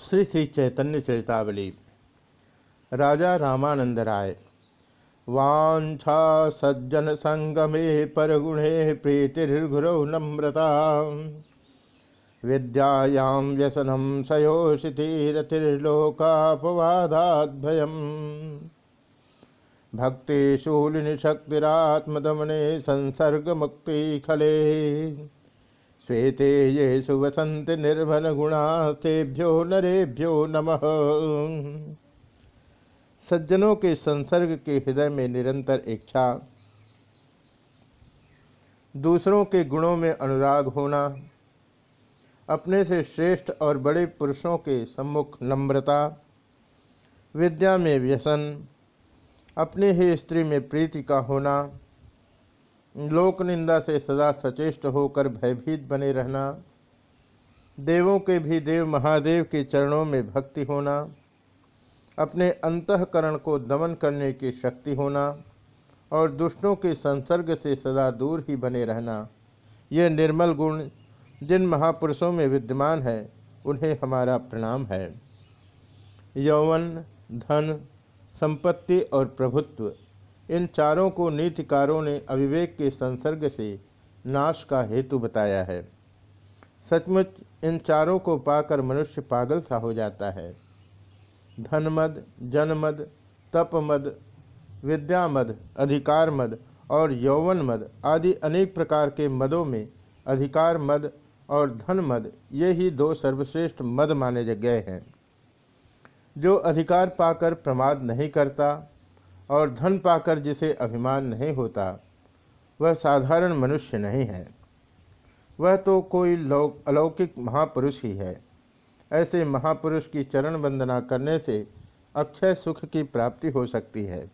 श्री श्री चैतन्य चरितावली। राजा रामानंद राय वाछा सज्जन संगमे परगुणे प्रीतिर्गुरौ नम्रता। विद्यायां व्यसनं सयोषितिरतिर्लोकापवादाद्भयम्। भक्तिशूलिनिशक्तिरात्मदमने संसर्गमुक्तिखले। श्वेते ये सुवसंत निर्भल गुणास्तेभ्यो नरेभ्यो नमः। सज्जनों के संसर्ग के हृदय में निरंतर इच्छा, दूसरों के गुणों में अनुराग होना, अपने से श्रेष्ठ और बड़े पुरुषों के सम्मुख नम्रता, विद्या में व्यसन, अपने ही स्त्री में प्रीति का होना लोक निंदा से सदा सचेष्ट होकर भयभीत बने रहना, देवों के भी देव महादेव के चरणों में भक्ति होना, अपने अंतकरण को दमन करने की शक्ति होना और दुष्टों के संसर्ग से सदा दूर ही बने रहना। ये निर्मल गुण जिन महापुरुषों में विद्यमान है, उन्हें हमारा प्रणाम है। यौवन, धन, संपत्ति और प्रभुत्व। इन चारों को नीतिकारों ने अविवेक के संसर्ग से नाश का हेतु बताया है। सचमुच इन चारों को पाकर मनुष्य पागल सा हो जाता है। धनमद, जनमद, तपमद, विद्यामद अधिकार मद और यौवन मद आदि अनेक प्रकार के मदों में अधिकार मद और धन मद ये ही दो सर्वश्रेष्ठ मद माने गए हैं। जो अधिकार पाकर प्रमाद नहीं करता और धन पाकर जिसे अभिमान नहीं होता, वह साधारण मनुष्य नहीं है। वह तो कोई लौक, अलौकिक महापुरुष ही है। ऐसे महापुरुष की चरण वंदना करने से अक्षय सुख की प्राप्ति हो सकती है।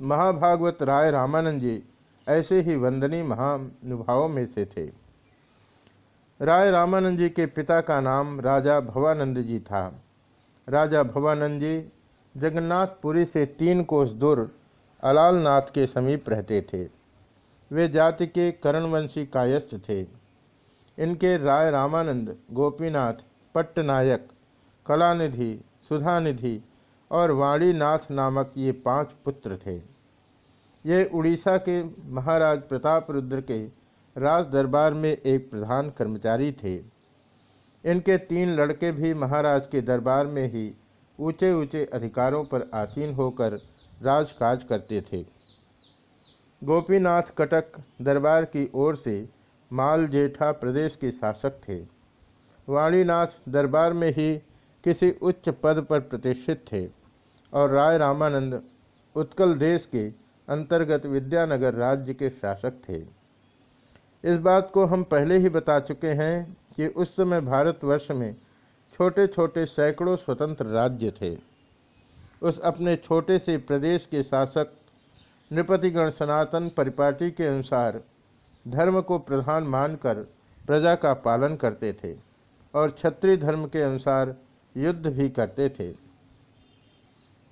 महाभागवत राय रामानंद जी ऐसे ही वंदनीय महानुभावों में से थे। राय रामानंद जी के पिता का नाम राजा भवानंद जी था। राजा भवानंद जी जगन्नाथपुरी से तीन कोस दूर अलालनाथ के समीप रहते थे। वे जाति के करणवंशी कायस्थ थे। इनके राय रामानंद, गोपीनाथ, पट्टनायक, कलानिधि, सुधानिधि और वाणीनाथ नामक ये पाँच पुत्र थे। ये उड़ीसा के महाराज प्रताप रुद्र के राज दरबार में एक प्रधान कर्मचारी थे। इनके तीन लड़के भी महाराज के दरबार में ही ऊँचे ऊँचे अधिकारों पर आसीन होकर राजकाज करते थे। गोपीनाथ कटक दरबार की ओर से माल जेठा प्रदेश के शासक थे। वाणीनाथ दरबार में ही किसी उच्च पद पर प्रतिष्ठित थे और राय रामानंद उत्कल देश के अंतर्गत विद्यानगर राज्य के शासक थे। इस बात को हम पहले ही बता चुके हैं कि उस समय भारतवर्ष में छोटे छोटे सैकड़ों स्वतंत्र राज्य थे। उस अपने छोटे से प्रदेश के शासक नृपतिगण सनातन परिपाटी के अनुसार धर्म को प्रधान मानकर प्रजा का पालन करते थे और क्षत्रिय धर्म के अनुसार युद्ध भी करते थे।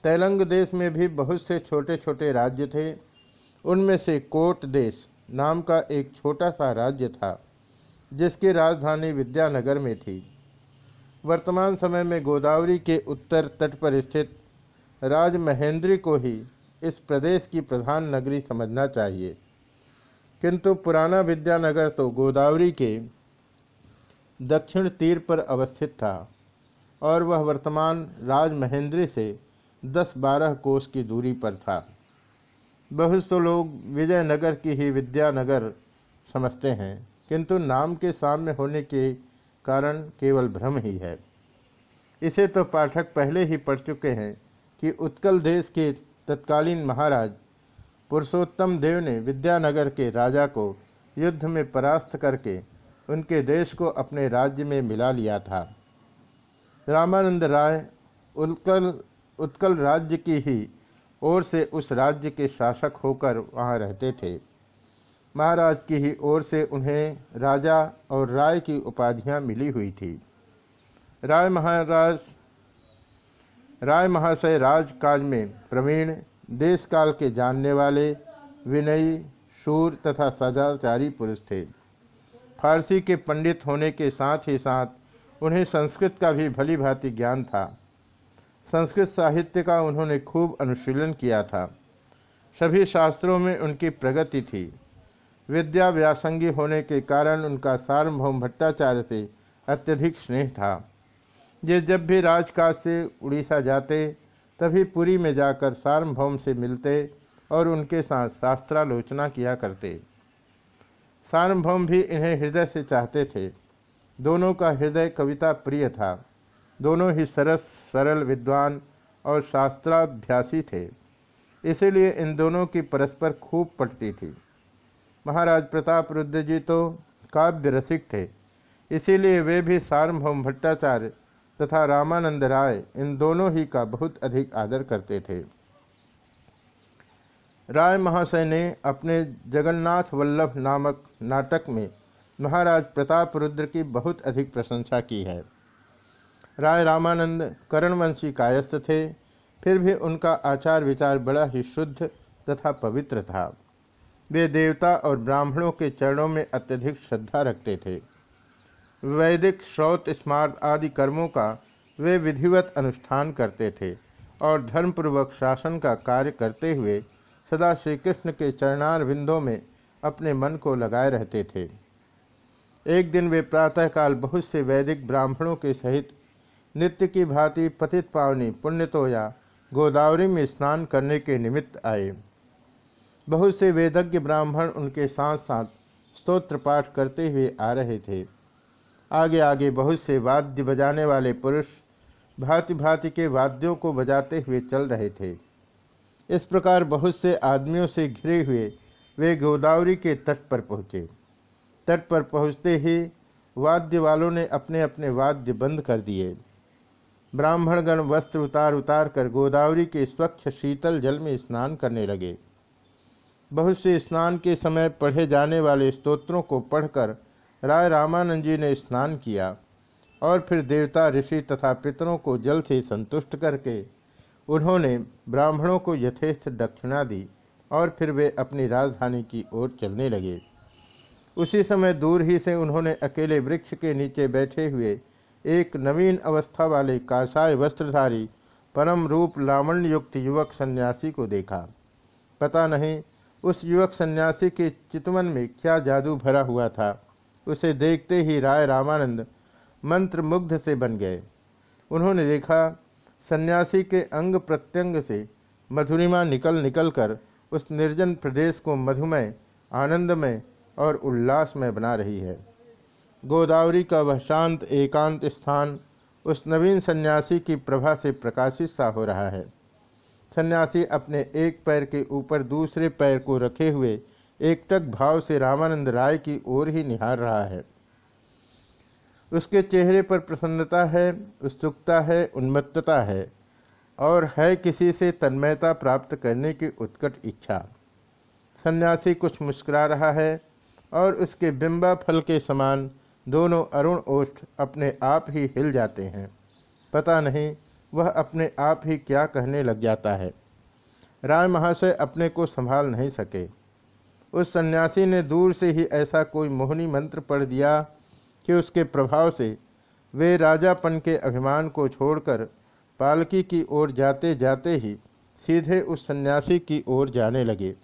तेलंग देश में भी बहुत से छोटे छोटे राज्य थे। उनमें से कोट देश नाम का एक छोटा सा राज्य था, जिसकी राजधानी विद्यानगर में थी। वर्तमान समय में गोदावरी के उत्तर तट पर स्थित राजमहेंद्री को ही इस प्रदेश की प्रधान नगरी समझना चाहिए। किंतु पुराना विद्यानगर तो गोदावरी के दक्षिण तीर पर अवस्थित था और वह वर्तमान राजमहेंद्री से 10-12 कोस की दूरी पर था। बहुत से लोग विजयनगर की ही विद्यानगर समझते हैं, किंतु नाम के सामने होने के कारण केवल भ्रम ही है। इसे तो पाठक पहले ही पढ़ चुके हैं कि उत्कल देश के तत्कालीन महाराज पुरुषोत्तम देव ने विद्यानगर के राजा को युद्ध में परास्त करके उनके देश को अपने राज्य में मिला लिया था। रामानंद राय उत्कल उत्कल राज्य की ही ओर से उस राज्य के शासक होकर वहाँ रहते थे। महाराज की ही ओर से उन्हें राजा और राय की उपाधियाँ मिली हुई थी। राय महाराज, राय महाशय राजकाज में प्रवीण देश काल के जानने वाले, विनयी, शूर तथा सदाचारी पुरुष थे। फारसी के पंडित होने के साथ ही साथ उन्हें संस्कृत का भी भली भांति ज्ञान था। संस्कृत साहित्य का उन्होंने खूब अनुशीलन किया था। सभी शास्त्रों में उनकी प्रगति थी। विद्या व्यासंगी होने के कारण उनका सार्वभौम भट्टाचार्य से अत्यधिक स्नेह था। ये जब भी राजकाज से उड़ीसा जाते, तभी पुरी में जाकर सार्वभौम से मिलते और उनके साथ शास्त्रालोचना किया करते। सार्वभौम भी इन्हें हृदय से चाहते थे। दोनों का हृदय कविता प्रिय था। दोनों ही सरस, सरल, विद्वान और शास्त्राभ्यासी थे। इसीलिए इन दोनों की परस्पर खूब पटती थी। महाराज प्रताप रुद्र जी तो काव्य रसिक थे। इसीलिए वे भी सार्वभौम भट्टाचार्य तथा रामानंद राय इन दोनों ही का बहुत अधिक आदर करते थे। राय महाशय ने अपने जगन्नाथ वल्लभ नामक नाटक में महाराज प्रताप रुद्र की बहुत अधिक प्रशंसा की है। राय रामानंद करणवंशी कायस्थ थे, फिर भी उनका आचार विचार बड़ा ही शुद्ध तथा पवित्र था। वे देवता और ब्राह्मणों के चरणों में अत्यधिक श्रद्धा रखते थे। वैदिक श्रौत स्मार्ट आदि कर्मों का वे विधिवत अनुष्ठान करते थे और धर्मपूर्वक शासन का कार्य करते हुए सदा श्री कृष्ण के चरणार बिंदों में अपने मन को लगाए रहते थे। एक दिन वे प्रातःकाल बहुत से वैदिक ब्राह्मणों के सहित नित्य की भांति पतित पावनी पुण्यतोया गोदावरी में स्नान करने के निमित्त आए। बहुत से वेदज्ञ ब्राह्मण उनके साथ साथ स्तोत्र पाठ करते हुए आ रहे थे। आगे आगे बहुत से वाद्य बजाने वाले पुरुष भांति भांति के वाद्यों को बजाते हुए चल रहे थे। इस प्रकार बहुत से आदमियों से घिरे हुए वे गोदावरी के तट पर पहुँचे। तट पर पहुँचते ही वाद्य वालों ने अपने अपने वाद्य बंद कर दिए। ब्राह्मणगण वस्त्र उतार उतार कर गोदावरी के स्वच्छ शीतल जल में स्नान करने लगे। बहुत से स्नान के समय पढ़े जाने वाले स्तोत्रों को पढ़कर राय रामानंद जी ने स्नान किया और फिर देवता, ऋषि तथा पितरों को जल से संतुष्ट करके उन्होंने ब्राह्मणों को यथेष्ट दक्षिणा दी और फिर वे अपनी राजधानी की ओर चलने लगे। उसी समय दूर ही से उन्होंने अकेले वृक्ष के नीचे बैठे हुए एक नवीन अवस्था वाले काशाय वस्त्रधारी परम रूप लावण्य युक्त युवक सन्यासी को देखा। पता नहीं उस युवक सन्यासी के चितवन में क्या जादू भरा हुआ था? उसे देखते ही राय रामानंद मंत्र मुग्ध से बन गए। उन्होंने देखा, सन्यासी के अंग प्रत्यंग से मधुरिमा निकल निकल कर उस निर्जन प्रदेश को मधुमय, आनंदमय और उल्लासमय बना रही है। गोदावरी का वह शांत, एकांत स्थान उस नवीन सन्यासी की प्रभा से प्रकाशित सा हो रहा है। सन्यासी अपने एक पैर के ऊपर दूसरे पैर को रखे हुए एकटक भाव से रामानंद राय की ओर ही निहार रहा है। उसके चेहरे पर प्रसन्नता है, उत्सुकता है, उन्मत्तता है और है किसी से तन्मयता प्राप्त करने की उत्कट इच्छा। सन्यासी कुछ मुस्कुरा रहा है और उसके बिंबा फल के समान दोनों अरुण ओष्ठ अपने आप ही हिल जाते हैं। पता नहीं वह अपने आप ही क्या कहने लग जाता है? राय महाशय अपने को संभाल नहीं सके। उस सन्यासी ने दूर से ही ऐसा कोई मोहनी मंत्र पढ़ दिया कि उसके प्रभाव से वे राजापन के अभिमान को छोड़कर पालकी की ओर जाते जाते ही सीधे उस सन्यासी की ओर जाने लगे।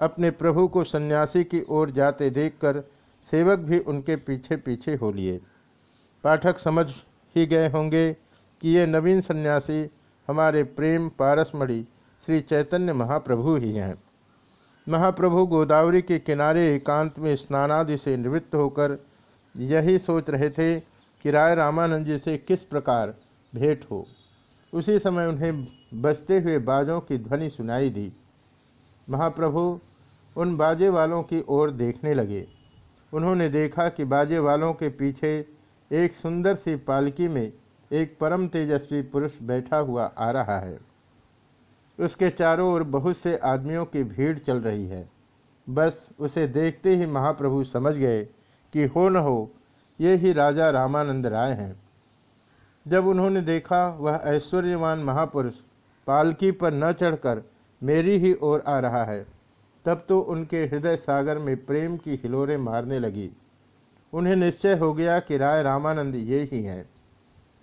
अपने प्रभु को सन्यासी की ओर जाते देखकर सेवक भी उनके पीछे पीछे हो लिए। पाठक समझ ही गए होंगे कि ये नवीन सन्यासी हमारे प्रेम पारसमढ़ी श्री चैतन्य महाप्रभु ही हैं। महाप्रभु गोदावरी के किनारे एकांत में स्नानादि से निवृत्त होकर यही सोच रहे थे कि राय रामानंद जी से किस प्रकार भेंट हो। उसी समय उन्हें बजते हुए बाजों की ध्वनि सुनाई दी। महाप्रभु उन बाजे वालों की ओर देखने लगे। उन्होंने देखा कि बाजे वालों के पीछे एक सुंदर सी पालकी में एक परम तेजस्वी पुरुष बैठा हुआ आ रहा है। उसके चारों ओर बहुत से आदमियों की भीड़ चल रही है। बस उसे देखते ही महाप्रभु समझ गए कि हो न हो, ये ही राजा रामानंद राय हैं। जब उन्होंने देखा, वह ऐश्वर्यवान महापुरुष पालकी पर न चढ़कर मेरी ही ओर आ रहा है, तब तो उनके हृदय सागर में प्रेम की हिलोरें मारने लगी। उन्हें निश्चय हो गया कि राय रामानंद ये ही हैं।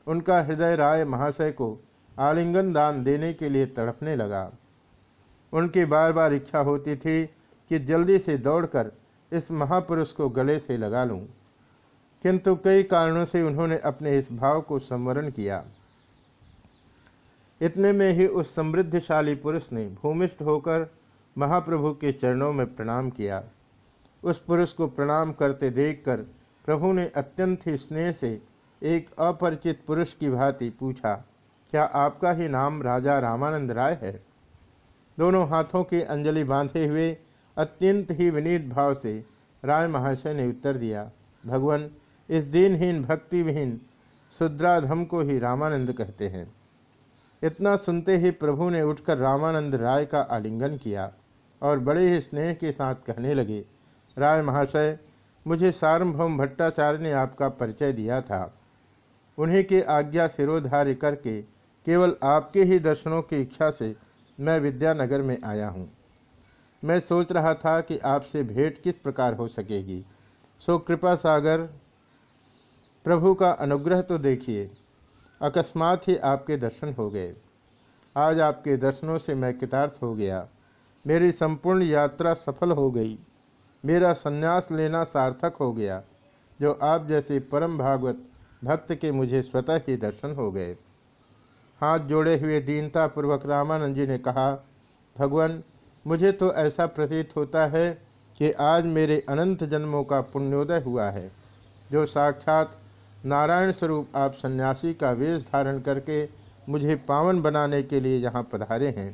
उनका हृदय राय महाशय को आलिंगन दान देने के लिए तड़पने लगा। उनकी बार बार इच्छा होती थी कि जल्दी से दौड़कर इस महापुरुष को गले से लगा लूँ। किंतु कई कारणों से उन्होंने अपने इस भाव को संवरण किया। इतने में ही उस समृद्धशाली पुरुष ने भूमिष्ठ होकर महाप्रभु के चरणों में प्रणाम किया। उस पुरुष को प्रणाम करते देखकर प्रभु ने अत्यंत ही स्नेह से एक अपरिचित पुरुष की भांति पूछा, क्या आपका ही नाम राजा रामानंद राय है? दोनों हाथों की अंजलि बांधे हुए अत्यंत ही विनीत भाव से राय महाशय ने उत्तर दिया, भगवान, इस दिनहीन भक्ति विहीन शुद्राधम को ही रामानंद कहते हैं। इतना सुनते ही प्रभु ने उठकर रामानंद राय का आलिंगन किया और बड़े ही स्नेह के साथ कहने लगे, राय महाशय, मुझे सार्वभौम भट्टाचार्य ने आपका परिचय दिया था। उन्हीं की आज्ञा सिरोधार्य करके केवल आपके ही दर्शनों की इच्छा से मैं विद्यानगर में आया हूँ। मैं सोच रहा था कि आपसे भेंट किस प्रकार हो सकेगी। सो कृपा सागर, प्रभु का अनुग्रह तो देखिए। अकस्मात ही आपके दर्शन हो गए। आज आपके दर्शनों से मैं कृतार्थ हो गया। मेरी संपूर्ण यात्रा सफल हो गई। मेरा संन्यास लेना सार्थक हो गया। जो आप जैसे परम भागवत भक्त के मुझे स्वतः ही दर्शन हो गए। हाथ जोड़े हुए दीनता पूर्वक रामानंद जी ने कहा, भगवान, मुझे तो ऐसा प्रतीत होता है कि आज मेरे अनंत जन्मों का पुण्योदय हुआ है, जो साक्षात नारायण स्वरूप आप सन्यासी का वेश धारण करके मुझे पावन बनाने के लिए यहाँ पधारे हैं।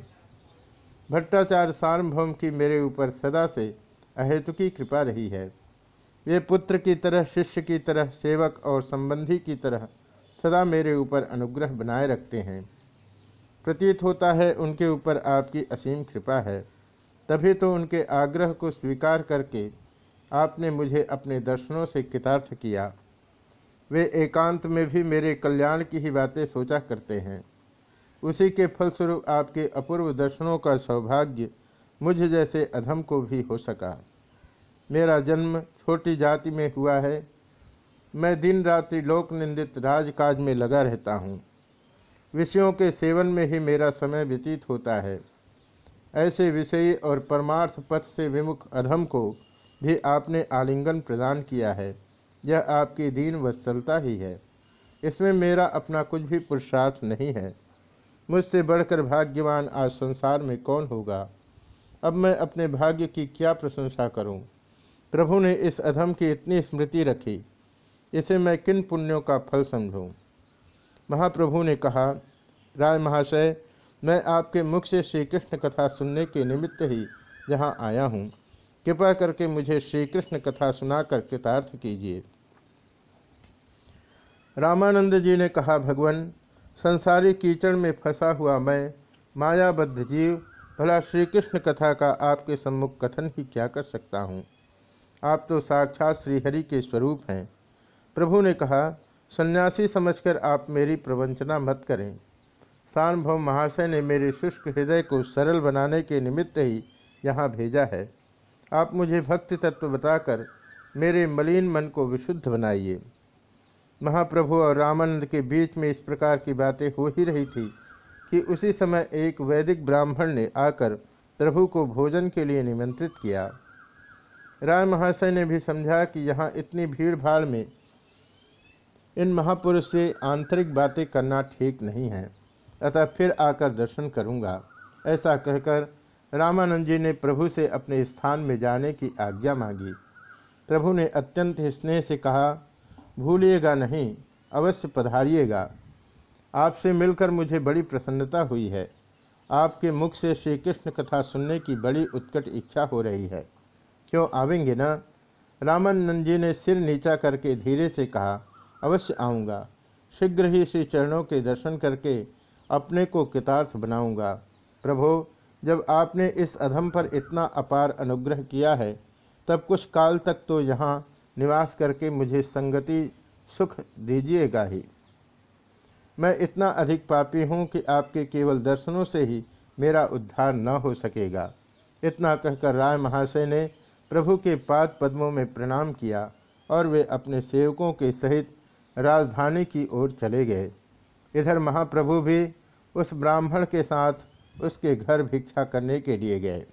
भट्टाचार्य सार्वभौम की मेरे ऊपर सदा से अहेतुकी कृपा रही है। वे पुत्र की तरह, शिष्य की तरह, सेवक और संबंधी की तरह सदा मेरे ऊपर अनुग्रह बनाए रखते हैं। प्रतीत होता है, उनके ऊपर आपकी असीम कृपा है। तभी तो उनके आग्रह को स्वीकार करके आपने मुझे अपने दर्शनों से कृतार्थ किया। वे एकांत में भी मेरे कल्याण की ही बातें सोचा करते हैं। उसी के फलस्वरूप आपके अपूर्व दर्शनों का सौभाग्य मुझ जैसे अधम को भी हो सका। मेरा जन्म छोटी जाति में हुआ है। मैं दिन रात्रि लोक निंदित राजकाज में लगा रहता हूँ। विषयों के सेवन में ही मेरा समय व्यतीत होता है। ऐसे विषयी और परमार्थ पथ से विमुख अधम को भी आपने आलिंगन प्रदान किया है। यह आपकी दीन वत्सलता ही है। इसमें मेरा अपना कुछ भी पुरुषार्थ नहीं है। मुझसे बढ़कर भाग्यवान आज संसार में कौन होगा? अब मैं अपने भाग्य की क्या प्रशंसा करूँ? प्रभु ने इस अधम की इतनी स्मृति रखी, इसे मैं किन पुण्यों का फल समझूं? महाप्रभु ने कहा, राय महाशय, मैं आपके मुख से श्री कृष्ण कथा सुनने के निमित्त ही यहाँ आया हूँ। कृपा करके मुझे श्री कृष्ण कथा सुनाकर कृतार्थ कीजिए। रामानंद जी ने कहा, भगवान, संसारी कीचड़ में फंसा हुआ मैं, मायाबद्ध जीव, भला श्री कृष्ण कथा का आपके सम्मुख कथन ही क्या कर सकता हूँ? आप तो साक्षात श्रीहरि के स्वरूप हैं। प्रभु ने कहा, सन्यासी समझकर आप मेरी प्रवंचना मत करें। सार्वभौम महाशय ने मेरे शुष्क हृदय को सरल बनाने के निमित्त ही यहाँ भेजा है। आप मुझे भक्ति तत्व बताकर मेरे मलिन मन को विशुद्ध बनाइए। महाप्रभु और रामानंद के बीच में इस प्रकार की बातें हो ही रही थी कि उसी समय एक वैदिक ब्राह्मण ने आकर प्रभु को भोजन के लिए निमंत्रित किया। राय महाशय ने भी समझा कि यहाँ इतनी भीड़ भाड़ में इन महापुरुष से आंतरिक बातें करना ठीक नहीं है। अतः फिर आकर दर्शन करूँगा। ऐसा कहकर रामानंद जी ने प्रभु से अपने स्थान में जाने की आज्ञा मांगी। प्रभु ने अत्यंत स्नेह से कहा, भूलिएगा नहीं, अवश्य पधारिएगा। आपसे मिलकर मुझे बड़ी प्रसन्नता हुई है। आपके मुख से श्री कृष्ण कथा सुनने की बड़ी उत्कट इच्छा हो रही है। क्यों आवेंगे ना? रामानंद जी ने सिर नीचा करके धीरे से कहा, अवश्य आऊँगा। शीघ्र ही श्री चरणों के दर्शन करके अपने को कृतार्थ बनाऊँगा। प्रभो, जब आपने इस अधम पर इतना अपार अनुग्रह किया है, तब कुछ काल तक तो यहाँ निवास करके मुझे संगति सुख दीजिएगा ही। मैं इतना अधिक पापी हूँ कि आपके केवल दर्शनों से ही मेरा उद्धार न हो सकेगा। इतना कहकर राय महाशय ने प्रभु के पाद पद्मों में प्रणाम किया और वे अपने सेवकों के सहित राजधानी की ओर चले गए। इधर महाप्रभु भी उस ब्राह्मण के साथ उसके घर भिक्षा करने के लिए गए।